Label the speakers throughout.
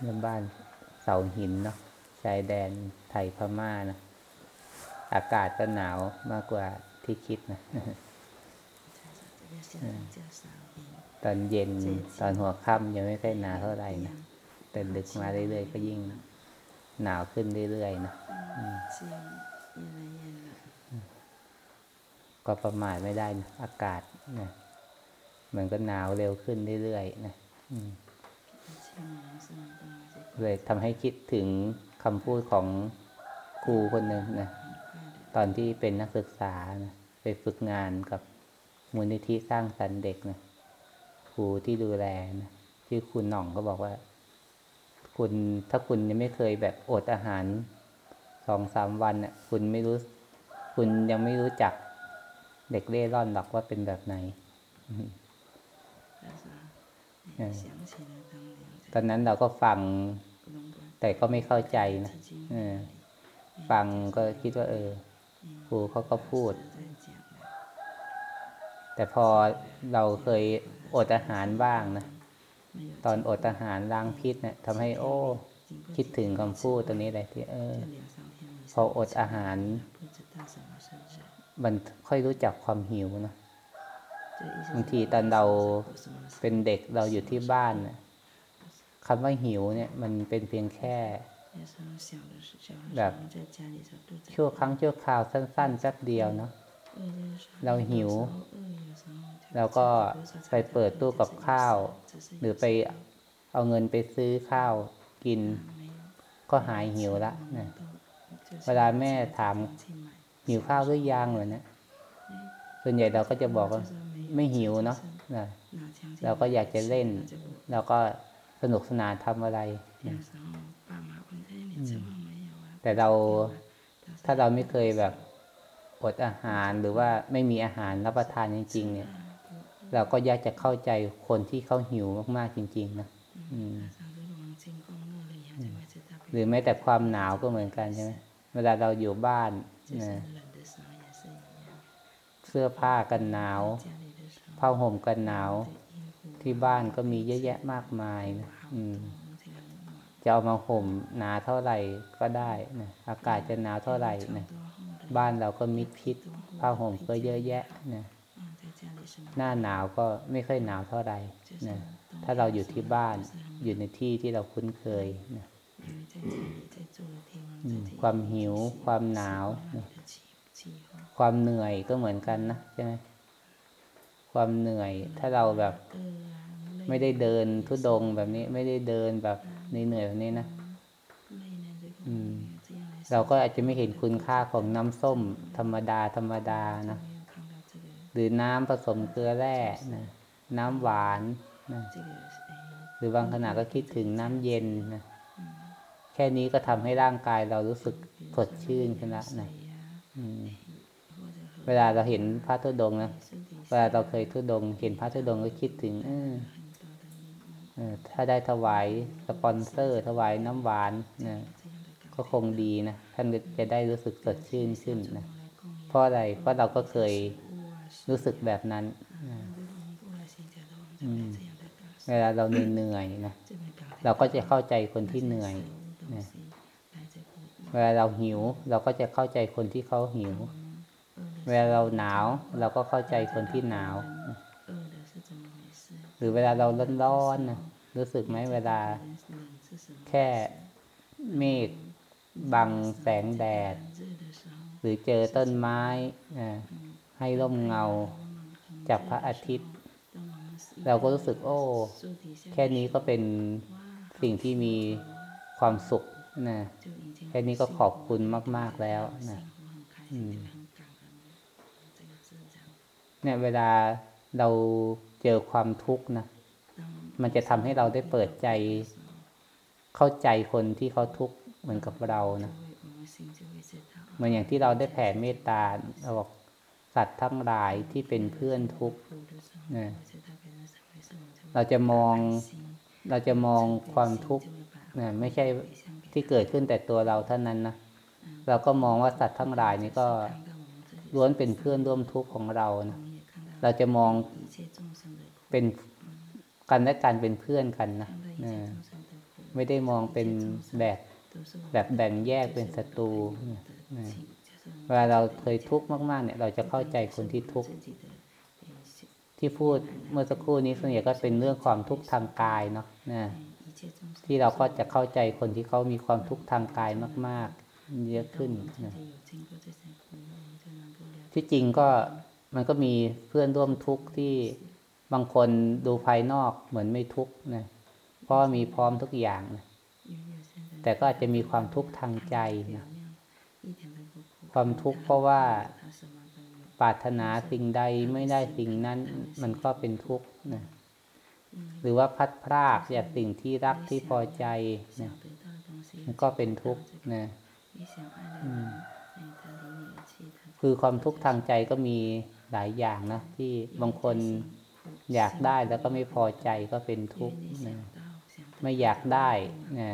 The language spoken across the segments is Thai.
Speaker 1: เรื่องบ้านเสาหินเนาะชายแดนไทยพม่านะอากาศก็หนาวมากกว่าที่คิดนะตอนเย็นตอนหัวค่ำยังไม่ค่อยหนาวเท่าไหร่นะแต่ดึกมาเรื่อยๆก็ยิ่งหนาวขึ้นเรื่อยๆนะก็ประมาทไม่ได้นะอากาศนะมันก็หนาวเร็วขึ้นเรื่อยๆนะอืม เลยทำให้คิดถึงคำพูดของครูคนหนึ่งนะตอนที่เป็นนักศึกษานะไปฝึกงานกับมูลนิธิสร้างสรรเด็กนะครูที่ดูแลนะชื่อคุณหน่องก็บอกว่า คุณถ้าคุณยังไม่เคยแบบอดอาหารสองสามวันนะ่ะ คุณไม่รู้ คุณยังไม่รู้จักเด็กเล่ร่อนหรอกว่าเป็นแบบไหน ตอนนั้นเราก็ฟัง แต่ก็ไม่เข้าใจนะฟังก็คิดว่า เออครูเขาก็พูด แต่พอเราเคยอดอาหารบ้างนะ ตอนอดอาหารล้างพิษเนะี่ยทำให้โอ้ คิดถึงคำพูดตัวนี้เลยที่เออ พออดอาหาร มันค่อยรู้จักความหิวนะบางทีตอนเราเป็นเด็กเราอยู่ที่บ้านนะ คำว่าหิวเนี่ยมันเป็นเพียงแค่แบบชั่วครั้งชั่วคราวสั้นๆสักเดียวเนาะเราหิว เราก็ไปเปิดตู้กับข้าว หรือไปเอาเงินไปซื้อข้าวกิน ก็หายหิวละนะเวลาแม่ถามหิวข้าวหรือยังเหรอเนี่ยส่วนใหญ่เราก็จะบอกว่าไม่หิวเนาะนะเราก็อยากจะเล่น เราก็ สนุกสนานทำอะไร แต่เราถ้าเราไม่เคยแบบอดอาหารหรือว่าไม่มีอาหารรับประทานจริง ๆ เนี่ย เราก็ยากจะเข้าใจคนที่เขาหิวมากๆจริง ๆ นะหรือแม้แต่ความหนาวก็เหมือนกันใช่ไหมเวลาเราอยู่บ้านนะเสื้อผ้ากันหนาวผ้าห่มกันหนาว ที่บ้านก็มีเยอะแยะมากมายนะจะเอามาห่มหนาเท่าไหร่ก็ได้นะอากาศจะหนาวเท่าไหร่นะบ้านเราก็มิดพิษผ้าห่มก็เยอะแยะนะหน้าหนาวก็ไม่ค่อยหนาวเท่าไหร่นะถ้าเราอยู่ที่บ้านอยู่ในที่ที่เราคุ้นเคยนะความหิว ความหนาว ความเหนื่อยก็เหมือนกันนะใช่ไหม ความเหนื่อย ถ้าเราแบบไม่ได้เดินทุดงแบบนี้ ไม่ได้เดินแบบเหนื่อยแบบนี้นะเราก็อาจจะไม่เห็นคุณค่าของน้ำส้ม ธรรมดาธรรมดานะหรือน้ำผสมเกลือแร่นะน้ำหวานนะหรือบางขณะก็คิดถึงน้ำเย็นนะแค่นี้ก็ทำให้ร่างกายเรารู้สึกสดชื่นขึ้นละนะเวลาเราเห็นพระตุดงนะ เวลาเราเคยทุดง เห็นพระทุดงก็คิดถึงเออถ้าได้ถวายสปอนเซอร์ ถวายน้ำหวานนะก็คงดีนะ ท่านจะได้รู้สึกสดชื่นขึ้นนะ เพราะอะไร เพราะเราก็เคยรู้สึกแบบนั้นเวลาเราเหนื่อยนะ เราก็จะเข้าใจคนที่เหนื่อยเวลาเราหิว เราก็จะเข้าใจคนที่เขาหิว เวลาเราหนาว เราก็เข้าใจคนที่หนาว หรือเวลาเราร้อนๆนะรู้สึกไหมเวลา แค่เมฆบังแสงแดด หรือเจอต้นไม้ให้ร่มเงาจากพระอาทิตย์ เราก็รู้สึกโอ้ แค่นี้ก็เป็นสิ่งที่มีความสุขนะแค่นี้ก็ขอบคุณมาก ๆแล้วนะ
Speaker 2: อืม
Speaker 1: เนี่ยเวลาเราเจอความทุกข์นะ มันจะทำให้เราได้เปิดใจ เข้าใจคนที่เขาทุกข์เหมือนกับเรานะเหมือนอย่างที่เราได้แผ่เมตตาเราบอกสัตว์ทั้งหลายที่เป็นเพื่อนทุกข์นะเราจะมองเราจะมองความทุกข์นะไม่ใช่ที่เกิดขึ้นแต่ตัวเราเท่านั้นนะเราก็มองว่าสัตว์ทั้งหลายนี้ก็ล้วนเป็นเพื่อนร่วมทุกข์ของเรานะ เราจะมองเป็นกันและการเป็นเพื่อนกันนะไม่ได้มองเป็นแบบแบบแบ่งแยกเป็นศัตรูเวลาเราเคยทุกข์มากๆเนี่ย เราจะเข้าใจคนที่ทุกข์ที่พูดเมื่อสักครู่นี้ส่วนใหญ่ก็เป็นเรื่องความทุกข์ทางกายเนาะนะที่เราก็จะเข้าใจคนที่เขามีความทุกข์ทางกายมาก ๆ เยอะขึ้นนะที่จริงก็ มันก็มีเพื่อนร่วมทุกข์ที่บางคนดูภายนอกเหมือนไม่ทุกข์นะเพราะมีพร้อมทุกอย่างนะแต่ก็อาจจะมีความทุกข์ทางใจนะความทุกข์เพราะว่าปรารถนาสิ่งใดไม่ได้สิ่งนั้น มันก็เป็นทุกข์นะหรือว่าพัดพรากจากสิ่งที่รักที่พอใจนะมันก็เป็นทุกข์นะคือความทุกข์ทางใจก็มี หลายอย่างนะที่บางคนอยากได้แล้วก็ไม่พอใจก็เป็นทุกข์นะไม่อยากได้นะ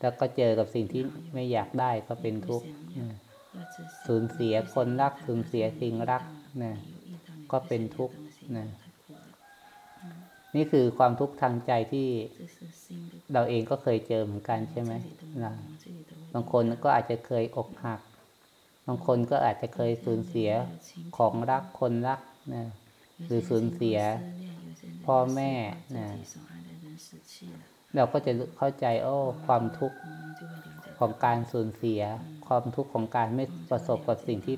Speaker 1: แล้วก็เจอกับสิ่งที่ไม่อยากได้ก็เป็นทุกข์นะสูญเสียคนรักสูญเสียสิ่งรักนะก็เป็นทุกข์นะนี่คือความทุกข์ทางใจที่เราเองก็เคยเจอเหมือนกันใช่ไหมนะบางคนก็อาจจะเคยอกหักบางคนก็อาจจะเคยสูญเสียของรักคนรักนะหรือสูญเสียพ่อแม่นะเราก็จะเข้าใจโอ้ความทุกข์ของการสูญเสีย ความทุกข์ของการไม่ประสบกับสิ่งที่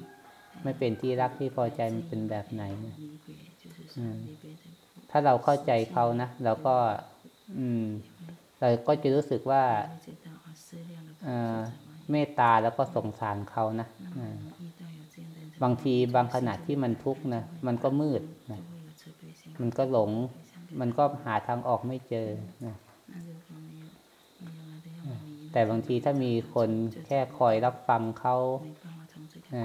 Speaker 1: ไม่เป็นที่รักที่พอใจมันเป็นแบบไหนนะถ้าเราเข้าใจเขานะเราก็ อืมเราก็จะรู้สึกว่าเมตตาแล้วก็สงสารเขานะ บางทีบางขณะที่มันทุกข์นะมันก็มืดนะมันก็หลง มันก็หาทางออกไม่เจอนะแต่บางทีถ้ามีคนแค่คอยรับฟังเขาอ่า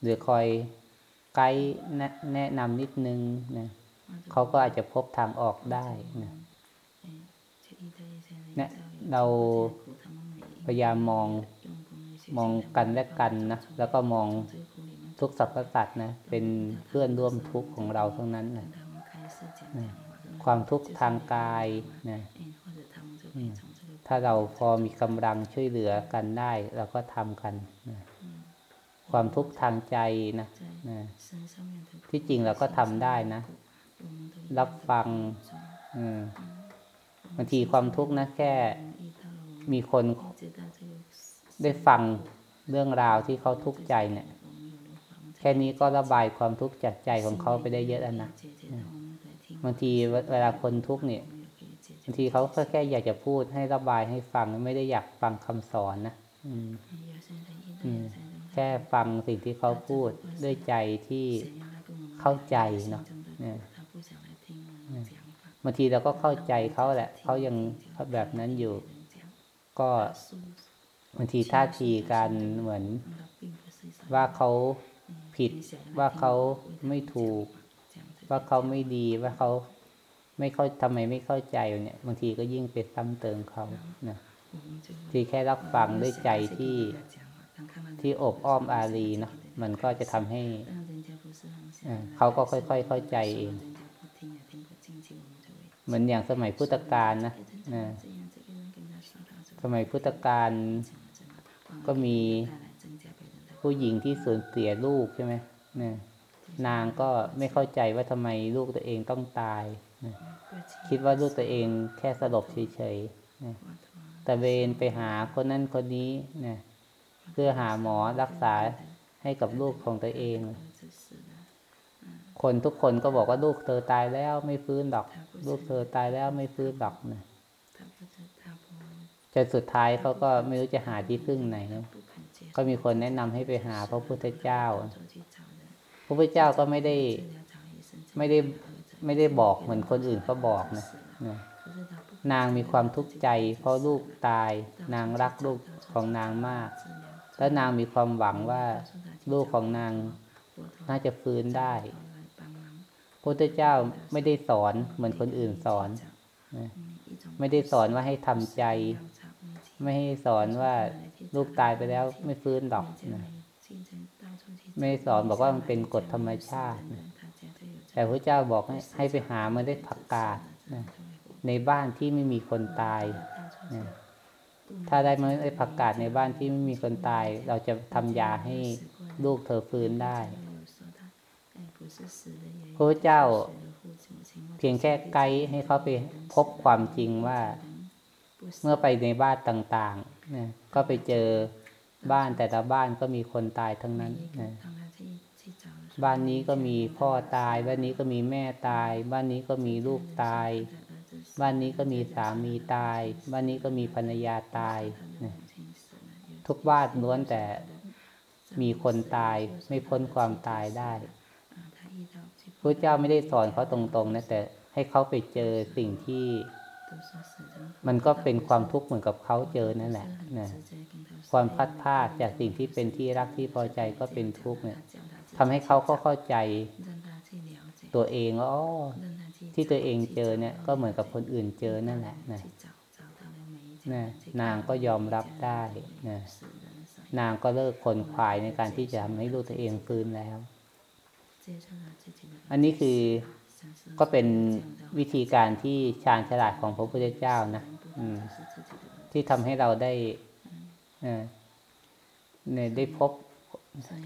Speaker 1: หรือคอยไกด์แนะแนะนำนิดนึงนะเขาก็อาจจะพบทางออกได้นะเนี่ยเราพยายามมอง มองกันและกันนะ แล้วก็มองทุกสรรพสัตว์นะ เป็นเพื่อนร่วมทุกข์ของเราทั้งนั้นนะความทุกข์ทางกายนะถ้าเราพอมีกำลังช่วยเหลือกันได้เราก็ทำกันนะความทุกข์ทางใจนะนะ ที่จริงเราก็ทำได้นะ รับฟังบางทีความทุกข์นะแค่มีคน ได้ฟังเรื่องราวที่เขาทุกข์ใจเนี่ย แค่นี้ก็ระบายความทุกข์จากใจของเขาไปได้เยอะแล้วนะบางทีเวลาคนทุกข์เนี่ยบางทีเขาก็แค่อยากจะพูดให้ระบายให้ฟังไม่ได้อยากฟังคำสอนนะอืมอืมแค่ฟังสิ่งที่เขาพูดด้วยใจที่เข้าใจเนาะเนี่ยบางทีเราก็เข้าใจเขาแหละ เขายังแบบนั้นอยู่ ก็ บางทีท่าทีการเหมือนว่าเขาผิดว่าเขาไม่ถูก ว่าเขาไม่ดีว่าเขาไม่เข้าทำไมไม่เข้าใจเนี่ย บางทีก็ยิ่งไปซ้ำเติมเขานะที่แค่รับฟังด้วยใจที่ที่อบอ้อมอารีเนาะมันก็จะทำให้เขาก็ค่อยๆเข้าใจเองเหมือนอย่างสมัยพุทธกาลนะนะสมัยพุทธกาล ก็มีผู้หญิงที่สูญเสียลูกใช่ไหมนะนางก็ไม่เข้าใจว่าทำไมลูกตัวเองต้องตายนะคิดว่าลูกตัวเองแค่สลบเฉยๆนะแต่เวนไปหาคนนั้นคนนี้นะเพื่อหาหมอรักษาให้กับลูกของตัวเอง คนทุกคนก็บอกว่าลูกเธอตายแล้วไม่ฟื้นหรอก ลูกเธอตายแล้วไม่ฟื้นหรอกนะ จนสุดท้ายเขาก็ไม่รู้จะหาที่พึ่งไหนนะก็มีคนแนะนำให้ไปหาพระพุทธเจ้า พระพุทธเจ้าก็ไม่ได้ไม่ได้ไม่ได้บอกเหมือนคนอื่นเขาบอกนะนะนางมีความทุกข์ใจ เพราะลูกตาย นางรักลูกของนางมาก แล้วนางมีความหวังว่าลูกของนางน่าจะฟื้นได้พระพุทธเจ้าไม่ได้สอนเหมือนคนอื่นสอนนะไม่ได้สอนว่าให้ทำใจ ไม่ให้สอนว่าลูกตายไปแล้วไม่ฟื้นหรอกนะไม่สอนบอกว่ามันเป็นกฎธรรมชาตินะแต่พระเจ้าบอกให้ให้ไปหาเมาได้ผักกาดนะในบ้านที่ไม่มีคนตายนะถ้าได้เมล็ดผักกาดในบ้านที่ไม่มีคนตาย เราจะทำยาให้ลูกเธอฟื้นได้พระเจ้าเพียงแค่ไกด์ให้เขาไปพบความจริงว่า เมื่อไปในบ้านต่างๆนะก็ไปเจอบ้านแต่ละบ้านก็มีคนตายทั้งนั้นนะบ้านนี้ก็มีพ่อตาย บ้านนี้ก็มีแม่ตาย บ้านนี้ก็มีลูกตาย บ้านนี้ก็มีสามีตาย บ้านนี้ก็มีภรรยาตายนะทุกบ้านล้วนแต่มีคนตายไม่พ้นความตายได้พระเจ้าไม่ได้สอนเขาตรงๆนะแต่ให้เขาไปเจอสิ่งที่ มันก็เป็นความทุกข์เหมือนกับเขาเจอนั่นแหละนะความพัดพลาดจากสิ่งที่เป็นที่รักที่พอใจก็เป็นทุกข์เนี่ยทำให้เขาก็เข้าใจตัวเองว่าอ๋อที่ตัวเองเจอเนี่ยก็เหมือนกับคนอื่นเจอนั่นแหละนะนะนางก็ยอมรับได้นะนางก็เลิกคนควายในการที่จะทำให้ลูกตัวเองฟื้นแล้ว อันนี้คือ ก็เป็นวิธีการที่ชาญฉลาดของพระพุทธเจ้านะอืมที่ทำให้เราได้เอ่อเนี่ยได้พบ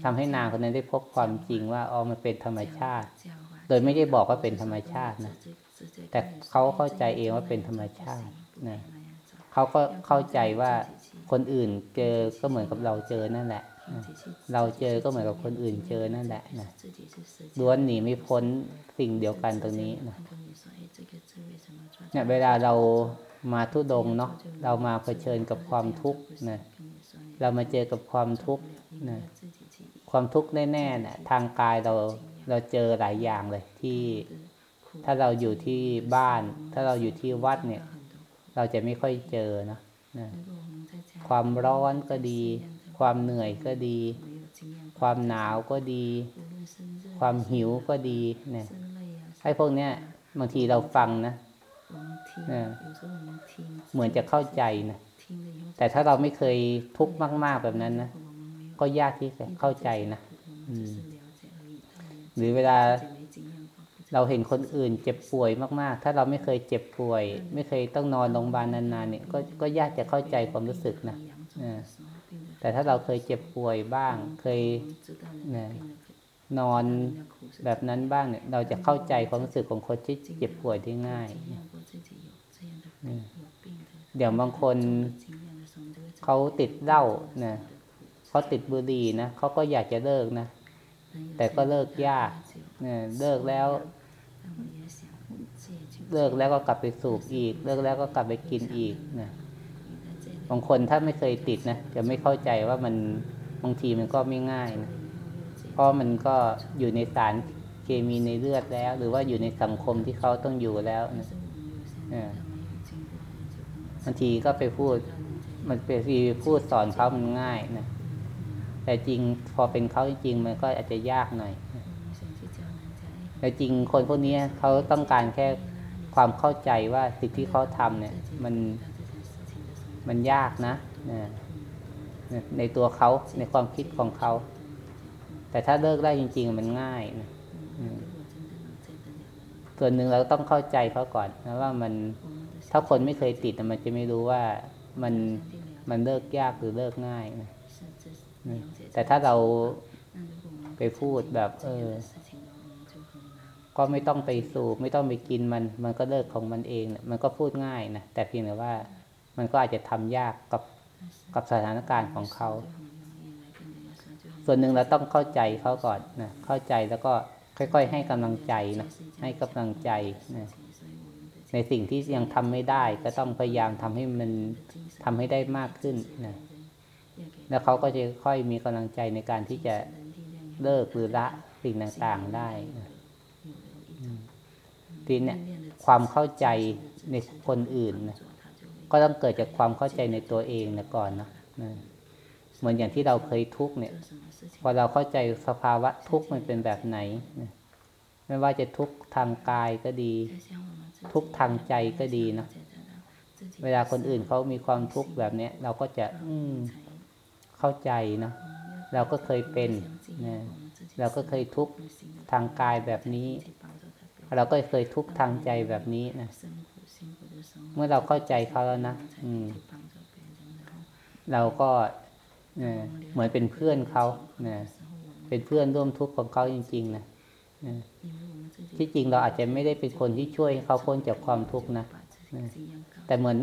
Speaker 1: ทำให้นางคนนั้นได้พบความจริงว่าอ๋อมันเป็นธรรมชาติ โดยไม่ได้บอกว่าเป็นธรรมชาตินะ แต่เขาเข้าใจเองว่าเป็นธรรมชาตินะเขาก็เข้าใจว่าคนอื่นเจอก็เหมือนกับเราเจอนั่นแหละนะ เราเจอก็เหมือนกับคนอื่นเจอนั่นแหละนะล้วนหนีไม่พ้นสิ่งเดียวกันตรงนี้นะเนี่ยเวลาเรามาทุดงค์เนาะเรามาเผชิญกับความทุกข์นะเรามาเจอกับความทุกข์นะความทุกข์แน่ๆเนี่ยทางกายเราเราเจอหลายอย่างเลยที่ถ้าเราอยู่ที่บ้าน ถ้าเราอยู่ที่วัดเนี่ย เราจะไม่ค่อยเจอนะนะความร้อนก็ดี ความเหนื่อยก็ดี ความหนาวก็ดี ความหิวก็ดีเนี่ยไอ้พวกเนี้ยบางทีเราฟังนะเหมือนจะเข้าใจนะแต่ถ้าเราไม่เคยทุกข์มาก ๆแบบนั้นนะก็ยากที่จะเข้าใจนะอืมหรือเวลาเราเห็นคนอื่นเจ็บป่วยมาก ๆ ถ้าเราไม่เคยเจ็บป่วย ไม่เคยต้องนอนโรงพยาบาลนานๆเนี่ยก็ก็ยากจะเข้าใจความรู้สึกนะอ่า แต่ถ้าเราเคยเจ็บป่วยบ้าง เคยนะนอนแบบนั้นบ้างเนี่ย เราจะเข้าใจความรู้สึกของคนที่เจ็บป่วยได้ง่ายอืมเดี๋ยวบางคนเขาติดเหล้านะเขาติดบุหรี่นะเขาก็อยากจะเลิกนะ แต่ก็เลิกยากเนี่ยเลิกแล้ว เลิกแล้วก็กลับไปสูบอีก เลิกแล้วก็กลับไปกินอีกนะ บางคนถ้าไม่เคยติดนะจะไม่เข้าใจว่ามันบางทีมันก็ไม่ง่ายนะเพราะมันก็อยู่ในสารเคมีในเลือดแล้ว หรือว่าอยู่ในสังคมที่เขาต้องอยู่แล้วนะเออบางทีก็ไปพูด มันเป็นทีพูดสอนเขามันง่ายนะแต่จริงพอเป็นเขาจริงมันก็อาจจะยากหน่อย แต่จริงคนพวกนี้เขาต้องการแค่ความเข้าใจว่าสิ่งที่เขาทำเนี่ย มัน มันยากนะในตัวเขาในความคิดของเขา แต่ถ้าเลิกได้จริง ๆ มันง่ายนะส่วนหนึ่งเราต้องเข้าใจเขาก่อนนะว่ามันถ้าคนไม่เคยติดมันจะไม่รู้ว่ามันมันเลิกยากหรือเลิกง่ายนะนะแต่ถ้าเราไปพูดแบบ เออ ก็ไม่ต้องไปสูบไม่ต้องไปกินมัน มันก็เลิกของมันเองนะมันก็พูดง่ายนะแต่เพียงแต่ว่า มันก็อาจจะทำยากกับกับสถานการณ์ของเขา ส่วนหนึ่งเราต้องเข้าใจเขาก่อนนะเข้าใจแล้วก็ค่อยๆ ให้กำลังใจนะให้กำลังใจนะในสิ่งที่ยังทำไม่ได้ ก็ต้องพยายามทำให้มันทำให้ได้มากขึ้นนะแล้วเขาก็จะค่อยมีกำลังใจในการที่จะเลิกหรือละสิ่งต่างๆได้นะอืมทีเนี้ยความเข้าใจในคนอื่นนะ ก็ต้องเกิดจากความเข้าใจในตัวเองนะก่อนนะนะเหมือนอย่างที่เราเคยทุกข์เนี่ย พอเราเข้าใจสภาวะทุกข์มันเป็นแบบไหนนะไม่ว่าจะทุกข์ทางกายก็ดี ทุกข์ทางใจก็ดีเนาะเวลาคนอื่นเขามีความทุกข์แบบเนี้ยเราก็จะ อืมเข้าใจเนาะเราก็เคยเป็นนะเราก็เคยทุกข์ทางกายแบบนี้ เราก็เคยทุกข์ทางใจแบบนี้นะ
Speaker 2: 时候，
Speaker 1: เมื่อเราเข้าใจเขาแล้วนะอืเราก็เหมือนเป็นเพื่อนเขาเป็นเพื่อนร่วมทุกข์ของเขาจริงๆนะที่จริงเราอาจจะไม่ได้เป็นคนที่ช่วยเขาพ้นจากความทุกข์นะแต่เหมือน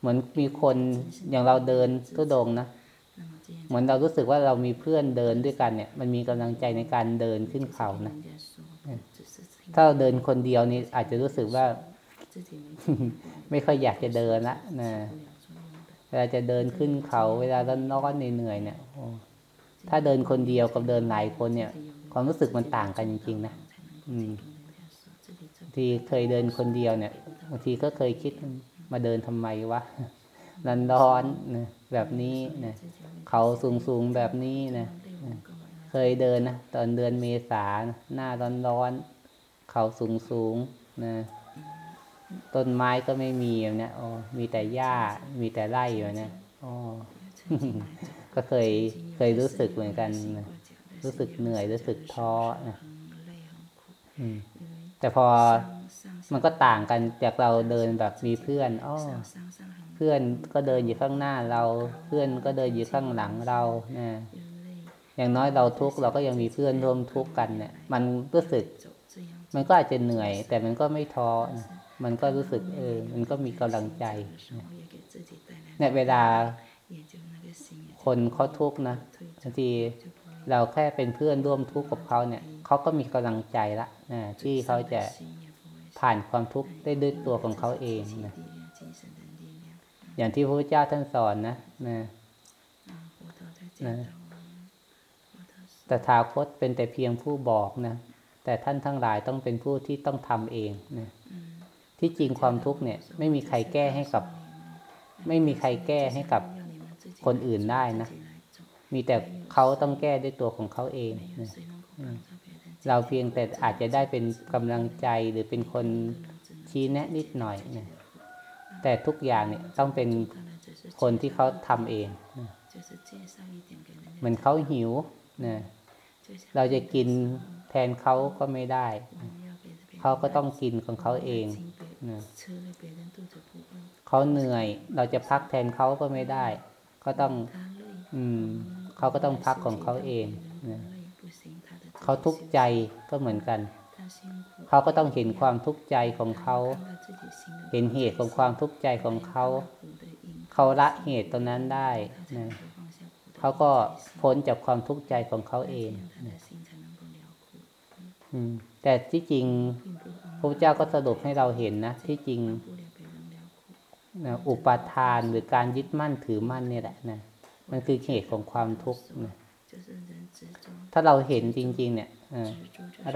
Speaker 1: เหมือนมีคนอย่างเราเดินทุดงนะเหมือนเรารู้สึกว่าเรามีเพื่อนเดินด้วยกันเนี่ย มันมีกำลังใจในการเดินขึ้นเขานะถ้าเราเดินคนเดียวนี่อาจจะรู้สึกว่า ไม่ค่อยอยากจะเดินละนะเวลาจะเดินขึ้นเขาเวลาร้อนร้อนเหนื่อยเนี่ยถ้าเดินคนเดียวกับเดินหลายคนเนี่ย ความรู้สึกมันต่างกันจริงๆนะที่เคยเดินคนเดียวเนี่ยบางทีก็เคยคิดมาเดินทำไมวะร้อนร้อนะแบบนี้นะเขาสูงสูงแบบนี้นะเคยเดินนะตอนเดือนเมษาหน้าร้อนร้อน เขาสูงสูงนะ ต้นไม้ก็ไม่มีนี้ยอ๋อมีแต่หญ้า มีแต่ไร่แบบเนี้ยอ๋อก็เคยเคยรู้สึกเหมือนกันนะรู้สึกเหนื่อยรู้สึกท้อนะแต่พอมันก็ต่างกันจากเราเดินแบบมีเพื่อนอ๋อเพื่อนก็เดินอยู่ข้างหน้าเรา เพื่อนก็เดินอยู่ข้างหลังเรานะอย่างน้อยเราทุกข์เราก็ยังมีเพื่อนร่วมทุกข์กันเนี่ย มันรู้สึก มันก็อาจจะเหนื่อย แต่มันก็ไม่ท้อนะ มันก็รู้สึกเออ มันก็มีกำลังใจนะเนี่ยเวลาคนเขาทุกข์นะบางทีเราแค่เป็นเพื่อนร่วมทุกข์กับเขาเนี่ยเขาก็มีกำลังใจละนะที่เขาจะผ่านความทุกข์ได้ด้วยตัวของเขาเองนะอย่างที่พระพุทธเจ้าท่านสอนนะนะนะแต่ทาคตเป็นแต่เพียงผู้บอกนะแต่ท่านทั้งหลายต้องเป็นผู้ที่ต้องทำเองนะ ที่จริงความทุกข์เนี่ย ไม่มีใครแก้ให้กับ ไม่มีใครแก้ให้กับคนอื่นได้นะ มีแต่เขาต้องแก้ด้วยตัวของเขาเองนะเราเพียงแต่อาจจะได้เป็นกำลังใจหรือเป็นคนชี้แนะนิดหน่อยนะแต่ทุกอย่างเนี่ยต้องเป็นคนที่เขาทำเองนะเหมือนเขาหิวนะเราจะกินแทนเขาก็ไม่ได้ เขาก็ต้องกินของเขาเอง เขาเหนื่อย เราจะพักแทนเขาก็ไม่ได้ ก็ต้อง อืม เขาก็ต้องพักของเขาเองนะเขาทุกข์ใจก็เหมือนกัน เขาก็ต้องเห็นความทุกข์ใจของเขา เห็นเหตุของความทุกข์ใจของเขา เขาละเหตุตรงนั้นได้นะเขาก็พ้นจากความทุกข์ใจของเขาเองนะอืมแต่ที่จริง พระพุทธเจ้าก็สรุปให้เราเห็นนะที่จริงนะอุปาทานหรือการยึดมั่นถือมั่นเนี่ยแหละนะมันคือเหตุของความทุกข์นะถ้าเราเห็นจริง ๆ เนี่ย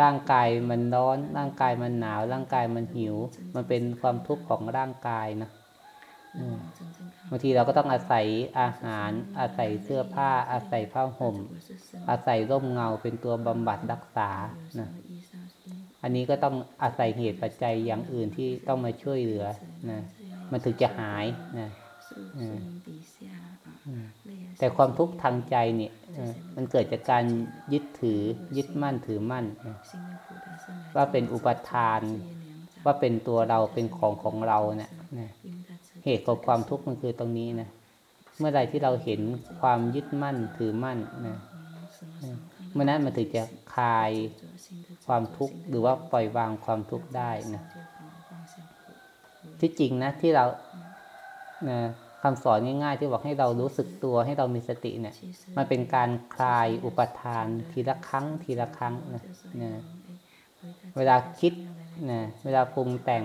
Speaker 1: ร่างกายมันร้อน ร่างกายมันหนาว ร่างกายมันหิว มันเป็นความทุกข์ของร่างกายนะบางทีเราก็ต้องอาศัยอาหาร อาศัยเสื้อผ้า อาศัยผ้าห่ม อาศัยร่มเงาเป็นตัวบำบัดรักษานะ อันนี้ก็ต้องอาศัยเหตุปัจจัยอย่างอื่นที่ต้องมาช่วยเหลือนะมันถึงจะหายนะแต่ความทุกข์ทางใจเนี่ยมันเกิดจากการยึดถือยึดมั่นถือมั่น ว่าเป็นอุปทาน ว่าเป็นตัวเราเป็นของของเราเนี่ยเหตุของความทุกข์มันคือตรงนี้นะเมื่อใดที่เราเห็นความยึดมั่นถือมั่นนะเมื่อนั้นมันถึงจะคลาย ความทุกข์หรือว่าปล่อยวางความทุกข์ได้นะที่จริงนะที่เรานะคำสอนง่ายๆ ที่บอกให้เรารู้สึกตัวให้เรามีสติเนี่ย มันเป็นการคลายอุปทานทีละครั้งทีละครั้งนะนะเวลาคิดนะเวลาปรุงแต่ง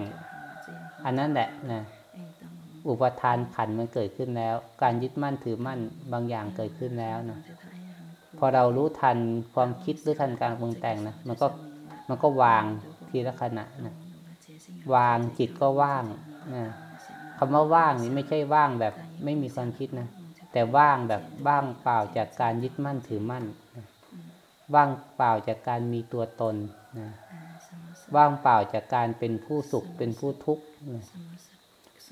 Speaker 1: อันนั้นแหละนะอุปทานขันมันเกิดขึ้นแล้ว การยึดมั่นถือมั่นบางอย่างเกิดขึ้นแล้วนะพอเรารู้ทันความคิดหรือทันการปรุงแต่งนะมันก็ มันก็วางทีละขณะนะวางจิตก็ว่างนะคำว่าว่างนี่ไม่ใช่ว่างแบบไม่มีความคิดนะ แต่ว่างแบบว่างเปล่าจากการยึดมั่นถือมั่นนะว่างเปล่าจากการมีตัวตนนะว่างเปล่าจากการเป็นผู้สุขเป็นผู้ทุกข์นะ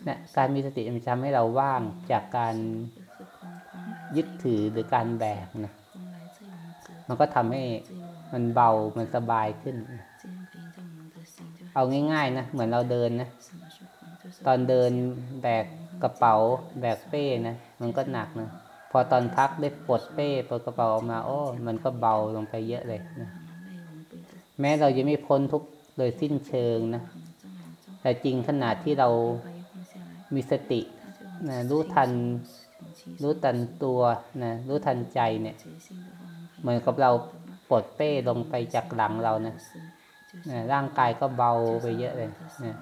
Speaker 1: นะการมีสติมันทำให้เราว่างจากการยึดถือหรือการแบกนะ มันก็ทำให้ มันเบา มันสบายขึ้น เอาง่ายๆนะ เหมือนเราเดินนะ ตอนเดินแบกกระเป๋า แบกเป้นะ มันก็หนักนะ พอตอนพักได้ปลดเป้ปลดกระเป๋าออกมาโอ้มันก็เบาลงไปเยอะเลยนะแม้เราจะไม่พ้นทุกข์โดยสิ้นเชิงนะ แต่จริงขนาดที่เรามีสตินะรู้ทัน รู้ทันตัวนะ รู้ทันใจเนี่ย เหมือนกับเรา ปลดเป้ลงไปจากหลังเรานะนะร่างกายก็เบาไปเยอะเลยนะ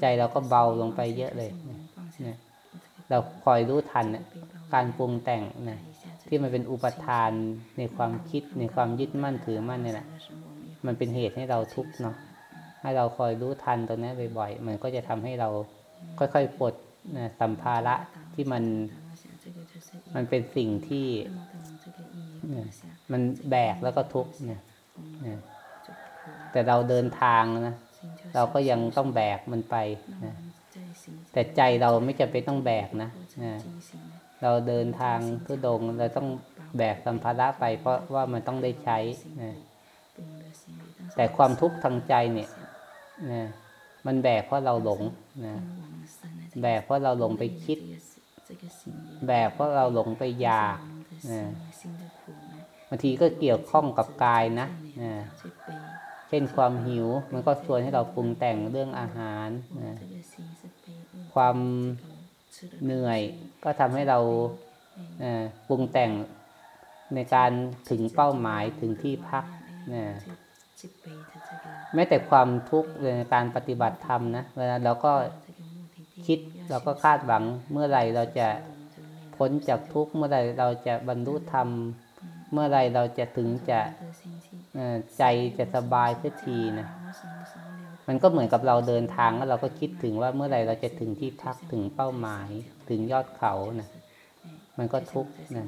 Speaker 1: ใจเราก็เบาลงไปเยอะเลยนะเราคอยรู้ทันนะการปรุงแต่งนะที่มันเป็นอุปทานในความคิดในความยึดมั่นถือมั่นเนี่ยแหละมันเป็นเหตุให้เราทุกข์เนาะให้เราคอยรู้ทันตรงนี้บ่อยๆมันก็จะทำให้เราค่อยๆปลดนะสัมภาระที่มัน มันเป็นสิ่งที่ มันแบกแล้วก็ทุกข์เนี่ยเนี่ยแต่เราเดินทางนะเราก็ยังต้องแบกมันไปนะแต่ใจเราไม่จำเป็นต้องแบกนะนะเราเดินทางทุดงค์เราต้องแบกสัมภาระไป เพราะว่ามันต้องได้ใช้นะแต่ความทุกข์ทางใจเนี่ยนะมันแบกเพราะเราหลงนะแบกเพราะเราหลงไปคิด แบกเพราะเราหลงไปอยากนะ บางทีก็เกี่ยวข้องกับกายนะนะเช่นความหิว มันก็ชวนให้เราปรุงแต่งเรื่องอาหารนะความเหนื่อยก็ทำให้เราเอ่อปรุงแต่งในการถึงเป้าหมายถึงที่พักนะแม้แต่ความทุกข์ในการปฏิบัติธรรมนะเวลาเราก็คิดเราก็คาดหวังเมื่อไหร่เราจะพ้นจากทุกข์เมื่อไหร่เราจะบรรลุธรรม เมื่อไรเราจะถึงจะใจจะสบายสักทีนะ มันก็เหมือนกับเราเดินทางแล้วเราก็คิดถึงว่าเมื่อไรเราจะถึงที่พักถึงเป้าหมาย ถึงยอดเขานะมันก็ทุกข์นะ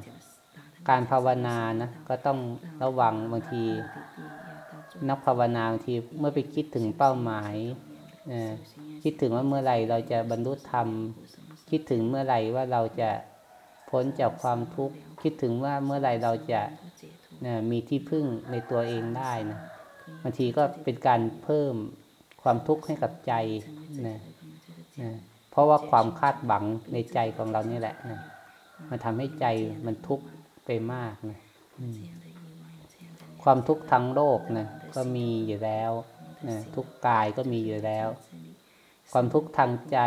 Speaker 1: การภาวนานะก็ต้องระวังบางที นักภาวนาบางทีเมื่อไปคิดถึงเป้าหมายคิดถึงว่าเมื่อไรเราจะบรรลุธรรม คิดถึงเมื่อไรว่าเราจะพ้นจากความทุกข์ คิดถึงว่าเมื่อไรเราจะนะมีที่พึ่งในตัวเองได้นะบางทีก็เป็นการเพิ่มความทุกข์ให้กับใจนะนะเพราะว่าความคาดหวังในใจของเรานี่แหละนะมันทำให้ใจมันทุกข์ไปมากนะความทุกข์ทางโลกนะก็มีอยู่แล้วนะทุกกายก็มีอยู่แล้ว ความทุกข์ทางใจ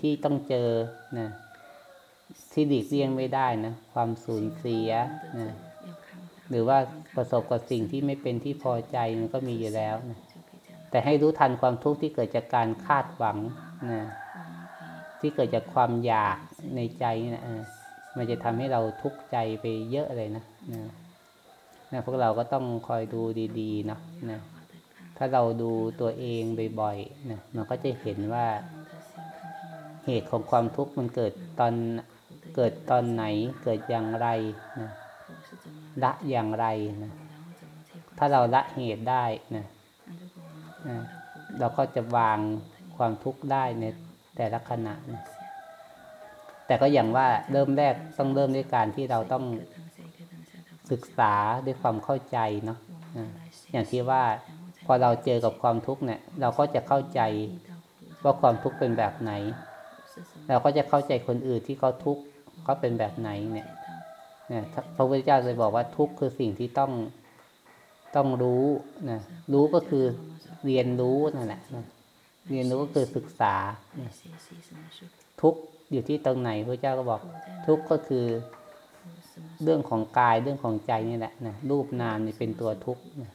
Speaker 1: ที่ต้องเจอนะ ที่หลีกเลี่ยงไม่ได้นะ ความสูญเสียนะหรือว่าประสบกับสิ่งที่ไม่เป็นที่พอใจมันก็มีอยู่แล้วนะแต่ให้รู้ทันความทุกข์ที่เกิดจากการคาดหวังนะที่เกิดจากความอยากในใจนะมันจะทำให้เราทุกข์ใจไปเยอะเลยนะนะนะพวกเราก็ต้องคอยดูดีๆนะนะถ้าเราดูตัวเองบ่อยๆนะมันก็จะเห็นว่าเหตุของความทุกข์มันเกิดตอน เกิดตอนไหนเกิดอย่างไรนะละอย่างไรนะถ้าเราละเหตุได้นะนะเราก็จะวางความทุกข์ได้ในแต่ละขณะนะแต่ก็อย่างว่าเริ่มแรกต้องเริ่มด้วยการที่เราต้องศึกษาด้วยความเข้าใจเนาะนะอย่างที่ว่าพอเราเจอกับความทุกข์เนี่ย เราก็จะเข้าใจว่าความทุกข์เป็นแบบไหน เราก็จะเข้าใจคนอื่นที่เขาทุกข์ เขาเป็นแบบไหนเนี่ยเนี่ยพระพุทธเจ้าเลยบอกว่าทุกข์คือสิ่งที่ต้องต้องรู้นะรู้ก็คือเรียนรู้นั่นแหละนะเรียนรู้ก็คือศึกษานะทุกข์อยู่ที่ตรงไหนพระเจ้าก็บอก ทุกข์ก็คือเรื่องของกายเรื่องของใจนี่แหละนะรูปนามนี่เป็นตัวทุกข์นะ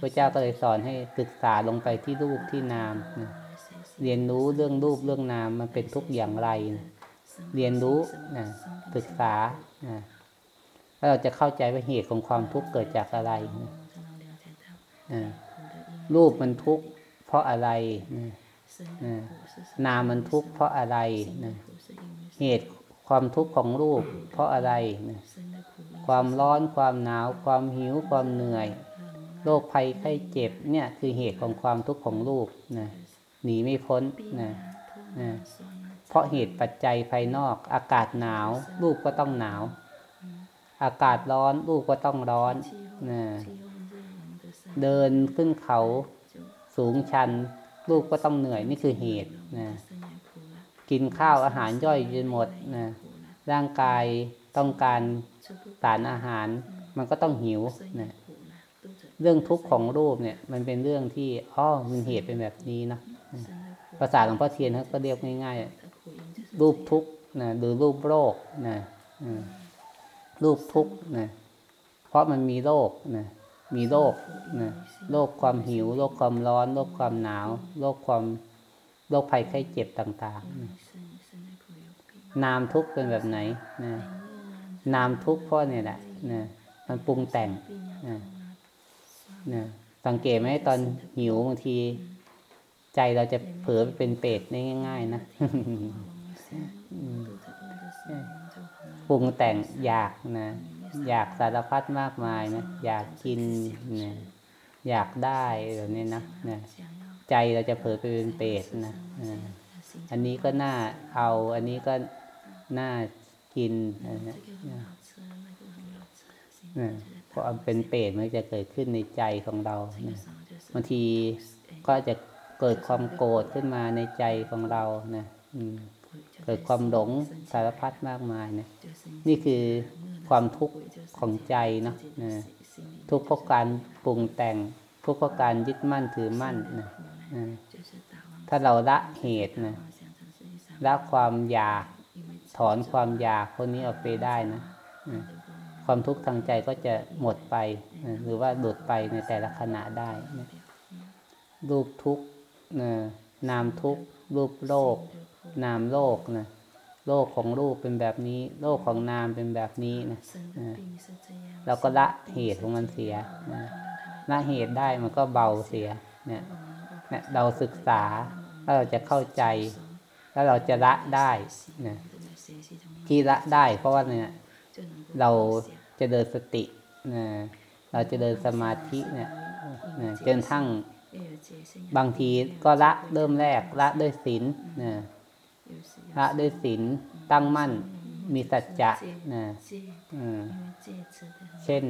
Speaker 1: พระเจ้าก็เลยสอนให้ศึกษาลงไปที่รูปที่นามนะเรียนรู้เรื่องรูปเรื่องนามมันเป็นทุกข์อย่างไรนะ เรียนรู้นะศึกษานะแล้วเราจะเข้าใจว่าเหตุของความทุกข์เกิดจากอะไรนะอ่ารูปมันทุกข์เพราะอะไรนะอ่านามมันทุกข์เพราะอะไรนะเหตุความทุกข์ของรูป เพราะอะไรนะความร้อนความหนาว ความหิวความเหนื่อยโรคภัยไข้เจ็บเนี่ยคือเหตุของความทุกข์ของรูปนะหนีไม่พ้นนะนะเพ ราะเหตุปัจจัยภายนอก อากาศหนาวรูปก็ต้องหนาว อากาศร้อนรูปก็ต้องร้อนนะเดินขึ้นเขาสูงชันรูปก็ต้องเหนื่อยนี่คือเหตุนะกินข้าวอาหารย่อยจนหมดนะร่างกายต้องการสารอาหาร มันก็ต้องหิวนะเรื่องทุกข์ของรูปเนี่ย มันเป็นเรื่องที่อ้อมันเหตุเป็นแบบนี้นะภาษาหลวงพ่อเทียนเขาก็เรียกง่ายๆ รูปทุกนะหรือรูปโรคนะรูปทุกนะเพราะมันมีโรคนะมีโรคนะโรคความหิวโรคความร้อนโรคความหนาวโรคความโรคภัยไข้เจ็บต่างๆนะนามทุกเป็นแบบไหนนะนามทุกเพราะเนี่ยแหละนะมันปรุงแต่งนะนะสังเกตไหมตอนหิวบางที ใจเราจะเผลอไปเป็นเปรตได้ง่าย ๆ นะ ปรุงแต่งอยากนะ อยากสารพัดมากมายนะ อยากกินนะอยากได้แบบนี้นะนะใจเราจะเผลอไปเป็นเปรตนะอันนี้ก็น่าเอา อันนี้ก็น่ากินนะนะนะเพราะมันเป็นเปรตมันจะเกิดขึ้นในใจของเรานะบางทีก็จะเกิดความโกรธขึ้นมาในใจของเรานะ อืม เกิดความหลงสารพัดมากมายนะนี่คือความทุกข์ของใจเนาะนะทุกข์เพราะการปรุงแต่ง ทุกข์เพราะการยึดมั่นถือมั่นนะนะถ้าเราละเหตุนะละความอยากถอนความอยากพวกนี้ออกไปได้นะนะความทุกข์ทางใจก็จะหมดไปนะหรือว่าหลุดไปในแต่ละขณะได้นะรูปทุกข์นะนามทุกข์ รูปโลก นามโลกนะโลกของรูปเป็นแบบนี้ โลกของนามเป็นแบบนี้นะนะเราก็ละเหตุของมันเสียนะละเหตุได้มันก็เบาเสียเนี่ยเนี่ยเราศึกษาแล้วเราจะเข้าใจ แล้วเราจะละได้นะที่ละได้เพราะว่าเนี่ย เราจะเดินสตินะเราจะเดินสมาธิเนี่ยนะจนทั้ง บางทีก็ละเริ่มแรกละด้วยศีลนะละด้วยศีลตั้งมั่นมีสัจจะนะอืมเช่น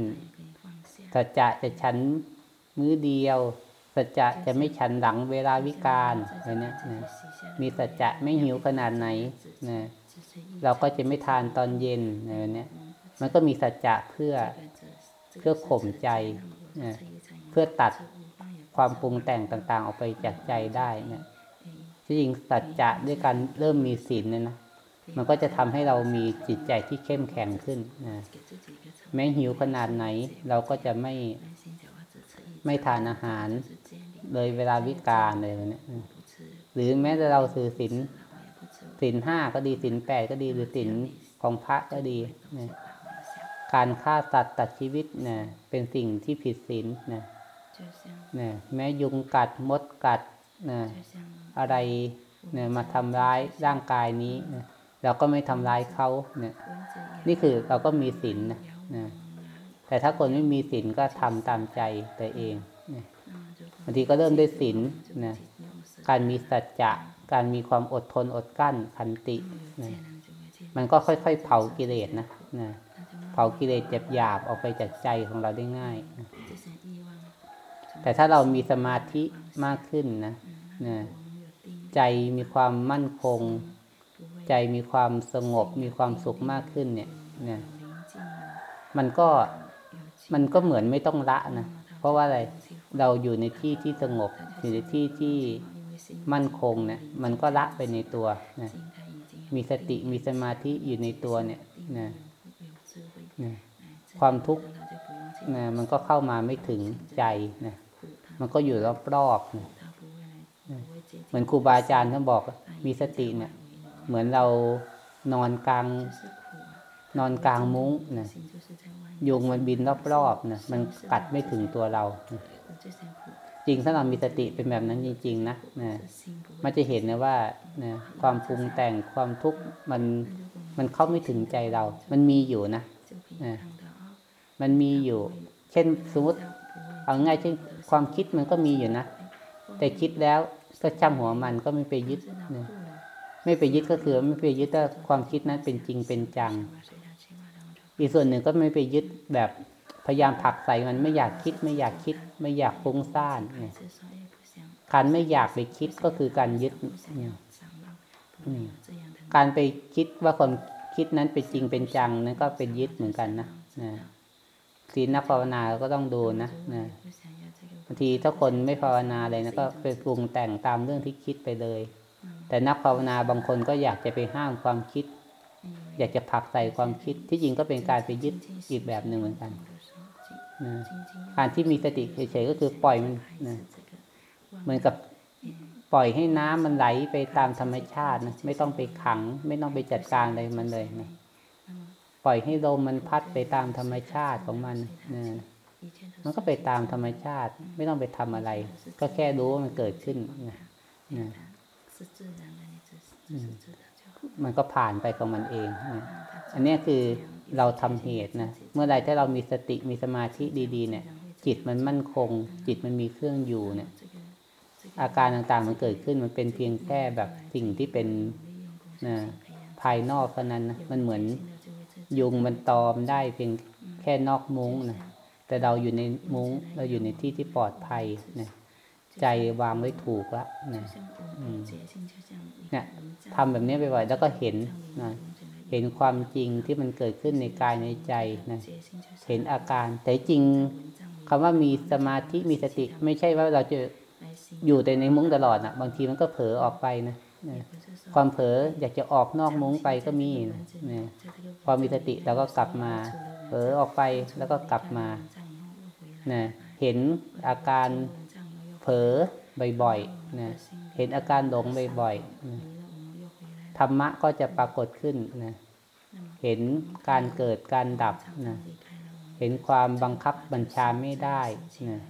Speaker 1: สัจจะจะฉันมื้อเดียว สัจจะจะไม่ฉันหลังเวลาวิการอะไรเนี้ยนะมีสัจจะไม่หิวขนาดไหนนะเราก็จะไม่ทานตอนเย็นอะไรเนี้ยมันก็มีสัจจะเพื่อเพื่อข่มใจนะเพื่อตัด ความปรุงแต่งต่าง ๆ ออกไปจากใจได้นะที่จริงสัจจะด้วยการเริ่มมีศีลเนี่ยนะมันก็จะทำให้เรามีจิตใจที่เข้มแข็งขึ้นนะแม้หิวขนาดไหน เราก็จะไม่ไม่ทานอาหาร เลยเวลาวิกาลเลยเนี่ยหรือแม้แต่เราถือศีลศีลห้าก็ดีศีลแปดก็ดีหรือศีลของพระก็ดีนะการฆ่าสัตว์ตัดชีวิตนะเป็นสิ่งที่ผิดศีลนะ นะแม้ยุงกัดมดกัดนะอะไรเนี่ยมาทำร้ายร่างกายนี้นะเราก็ไม่ทำร้ายเขาเนี่ยนี่คือเราก็มีศีลนะนะแต่ถ้าคนไม่มีศีลก็ทำตามใจตัวเองนะบางทีก็เริ่มด้วยศีลนะการมีสัจจะการมีความอดทนอดกลั้นขันตินะมันก็ค่อยๆ เผากิเลสนะนะเผากิเลสเจ็บหยาบๆออกไปจากใจของเราได้ง่ายนะ แต่ถ้าเรามีสมาธิมากขึ้นนะนะใจมีความมั่นคง ใจมีความสงบ มีความสุขมากขึ้นเนี่ยนี่ยมันก็มันก็เหมือนไม่ต้องละนะเพราะว่าอะไรเราอยู่ในที่ที่สงบอยู่ในที่ที่มั่นคงเนี่ยมันก็ละไปในตัวนะมีสติมีสมาธิอยู่ในตัวเนี่ยนะนะความทุกข์นะมันก็เข้ามาไม่ถึงใจนะ มันก็อยู่รอบๆนะเหมือนครูบาอาจารย์ท่านบอกมีสติเนี่ย เหมือนเรานอนกลาง นอนกลางมุ้งนะยุงมันบินรอบๆนะมันกัดไม่ถึงตัวเรานะจริงถ้าเรามีสติเป็นแบบนั้นจริง ๆ นะนะมันจะเห็นนะว่านะความปรุงแต่งความทุกข์มันมันเข้าไม่ถึงใจเรา มันมีอยู่นะนะมันมีอยู่ เช่นสมมติเอาง่ายเช่น ความคิดมันก็มีอยู่นะ แต่คิดแล้วก็ช่างหัวมันก็ไม่ไปยึดไม่ไปยึดก็คือไม่ไปยึดว่าความคิดนั้นเป็นจริงเป็นจัง อีกส่วนหนึ่งก็ไม่ไปยึดแบบพยายามผลักใส่มันไม่อยากคิด ไม่อยากคิด ไม่อยากฟุ้งซ่านเนี่ยการไม่อยากไปคิดก็คือการยึดเนี่ยการไปคิดว่าความคิดนั้นเป็นจริงเป็นจังนั้นก็เป็นยึดเหมือนกันนะนะศีลนักภาวนาก็ต้องดูนะนะ บางทีถ้าคนไม่ภาวนาเลยนะก็ไปปรุงแต่งตามเรื่องที่คิดไปเลย แต่นักภาวนาบางคนก็อยากจะไปห้ามความคิด อยากจะผลักใส่ความคิดที่จริงก็เป็นการไปยึดอีกแบบหนึ่งเหมือนกันนะการที่มีสติเฉยๆก็คือปล่อยมันนะเหมือนกับปล่อยให้น้ำมันไหลไปตามธรรมชาตินะไม่ต้องไปขัง ไม่ต้องไปจัดการอะไรมันเลยนะปล่อยให้ลมมันพัดไปตามธรรมชาติของมันนะ มันก็ไปตามธรรมชาติ ไม่ต้องไปทำอะไร ก็แค่รู้ว่ามันเกิดขึ้นนะมันก็ผ่านไปของมันเองอันนี้คือเราทำเหตุนะ เมื่อไรถ้าเรามีสติมีสมาธิดี ๆ เนี่ย จิตมันมั่นคง จิตมันมีเครื่องอยู่เนี่ย อาการต่างๆมันเกิดขึ้นมันเป็นเพียงแค่แบบสิ่งที่เป็นนะภายนอกเท่านั้นนะมันเหมือนยุงมันตอมได้เพียงแค่นอกมุ้งนะ แต่เราอยู่ในมุง้งเราอยู่ในที่ที่ปลอดภัยนะใจวางไว้ถูกละนะเนี่ยทำแบบนี้ไปบ่อยแล้วก็เห็นนะเห็นความจริงที่มันเกิดขึ้นในกายในใจนะเห็นอาการ แต่จริงคำว่ามีสมาธิมีสติ ไม่ใช่ว่าเราจะอยู่แต่ในมุ้งตลอดนะบางทีมันก็เผลอออกไปนะความเผลออยากจะออกนอกมุ้งไปก็มีนะความมีสติเราก็กลับมา อออกไปแล้วก็กลับมานะเห็นอาการเผลอบ่อยๆนะเห็นอาการหลงบ่อยๆนะธรรมะก็จะปรากฏขึ้นนะเห็นการเกิดการดับนะเห็นความบังคับบัญชาไม่ได้นะ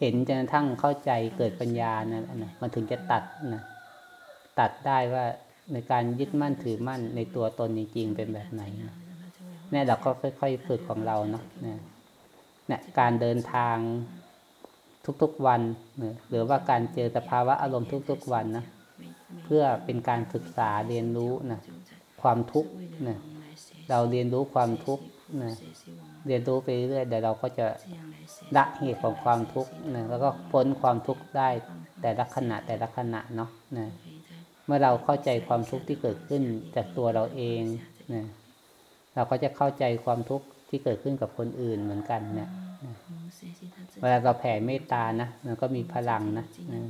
Speaker 1: เห็นจนกระทั่งเข้าใจเกิดปัญญานะนะมันถึงจะตัดนะตัดได้ว่าในการยึดมั่นถือมั่นในตัวตนจริงๆเป็นแบบไหนนะ เนี่ยเราก็ค่อย ๆ ฝึกของเราเนาะเนี่ยการเดินทางทุกๆวันหรือว่าการเจอสภาวะอารมณ์ทุก ๆ วันนะเพื่อเป็นการศึกษาเรียนรู้นะความทุกข์นะเราเรียนรู้ความทุกข์นะเรียนรู้ไปเรื่อยเดี๋ยวเราก็จะละเหตุของความทุกข์นะแล้วก็พ้นความทุกข์ได้แต่ละขณะแต่ละขณะเนาะนะเมื่อเราเข้าใจความทุกข์ที่เกิดขึ้นจากตัวเราเองนะ เราก็จะเข้าใจความทุกข์ที่เกิดขึ้นกับคนอื่นเหมือนกันเนี่ยนะเวลาเราแผ่เมตตานะมันก็มีพลังนะนะ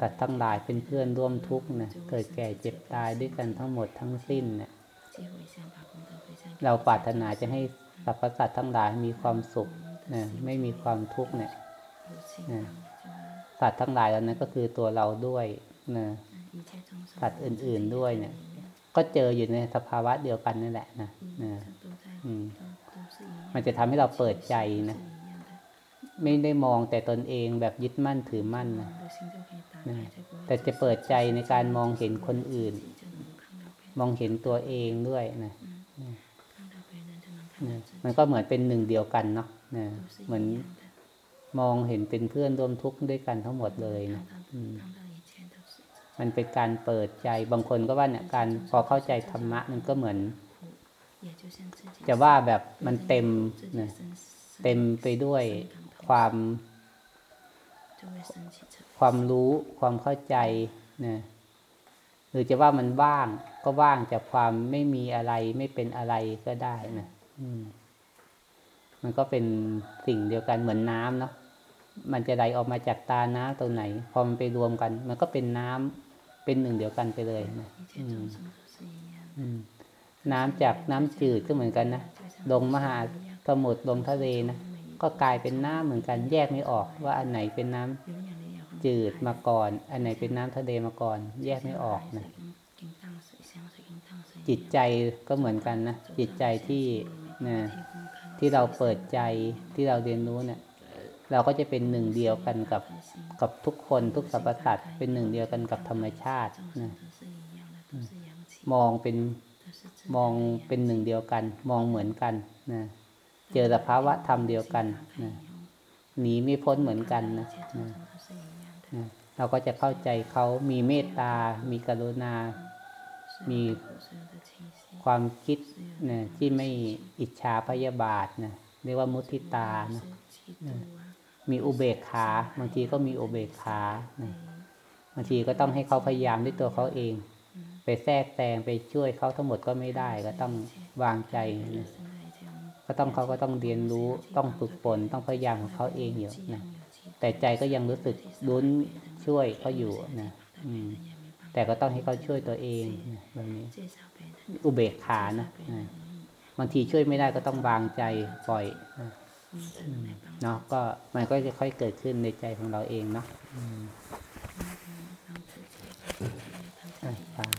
Speaker 1: สัตว์ทั้งหลายเป็นเพื่อนร่วมทุกข์นะเกิดแก่เจ็บตายด้วยกันทั้งหมดทั้งสิ้นนะเราปรารถนาจะให้สรรพสัตว์ทั้งหลายมีความสุขนะไม่มีความทุกข์เนี่ยนะสัตว์ทั้งหลายเหล่านั้นก็คือตัวเราด้วยนะสัตว์อื่น ๆด้วยเนี่ย ก็เจออยู่ในสภาวะเดียวกันนั่นแหละนะนะอืมมันจะทำให้เราเปิดใจนะ ไม่ได้มองแต่ตนเองแบบยึดมั่นถือมั่นนะนะแต่จะเปิดใจในการมองเห็นคนอื่น มองเห็นตัวเองด้วยนะนะมันก็เหมือนเป็นหนึ่งเดียวกันเนาะนะเหมือนมองเห็นเป็นเพื่อนร่วมทุกข์ด้วยกันทั้งหมดเลยนะอื มมันเป็นการเปิดใจ บางคนก็ว่าเนี่ยการพอเข้าใจธรรมะมันก็เหมือน จะว่าแบบมันเต็มนะเต็มไปด้วยความ ความรู้ความเข้าใจนะหรือจะว่ามันว่างก็ว่างจากความไม่มีอะไรไม่เป็นอะไรก็ได้นะอืมมันก็เป็นสิ่งเดียวกันเหมือนน้ำเนาะมันจะไหลออกมาจากตาน้ำตรงไหน พอมันไปรวมกัน มันก็เป็นน้ำ เป็นหนึ่งเดียวกันไปเลยนะอืมอืมน้ำจากน้ำจืดก็เหมือนกันนะลงมหาสมุทรลงทะเลนะก็กลายเป็นน้ำเหมือนกันแยกไม่ออก ว่าอันไหนเป็นน้ำจืดมาก่อน อันไหนเป็นน้ำทะเลมาก่อน แยกไม่ออกนะจิตใจก็เหมือนกันนะจิตใจที่นะที่เราเปิดใจที่เราเรียนรู้เนี่ย เราก็จะเป็นหนึ่งเดียวกันกับกับทุกคนทุกสรรพสัตว์เป็นหนึ่งเดียวกันกับธรรมชาตินะมองเป็นมองเป็นหนึ่งเดียวกัน มองเหมือนกันนะเจอสภาวะธรรมเดียวกันนะหนีไม่พ้นเหมือนกันนะนะนะเราก็จะเข้าใจเขามีเมตตา มีกรุณา มีความคิดนะที่ไม่อิจฉาพยาบาทนะเรียกว่ามุทิตานะนะ มีอุเบกขาบางทีก็มีอุเบกขานะบางทีก็ต้องให้เขาพยายามด้วยตัวเขาเอง
Speaker 2: 嗯
Speaker 1: ไปแทรกแซงไปช่วยเขาทั้งหมดก็ไม่ได้ ก็ต้องวางใจนะก็ต้องเขาก็ต้องเรียนรู้ต้องฝึกฝนต้องพยายามของเขาเองอยู่นะแต่ใจก็ยังรู้สึกลุ้นช่วยเขาอยู่นะอืมแต่ก็ต้องให้เขาช่วยตัวเองนะแบบนี้ อุเบกขานะอ่าบางทีช่วยไม่ได้ก็ต้องวางใจปล่อยนะ เนาะก็มันก็จะค่อยเกิดขึ้นในใจของเราเองเนาะอืมอะ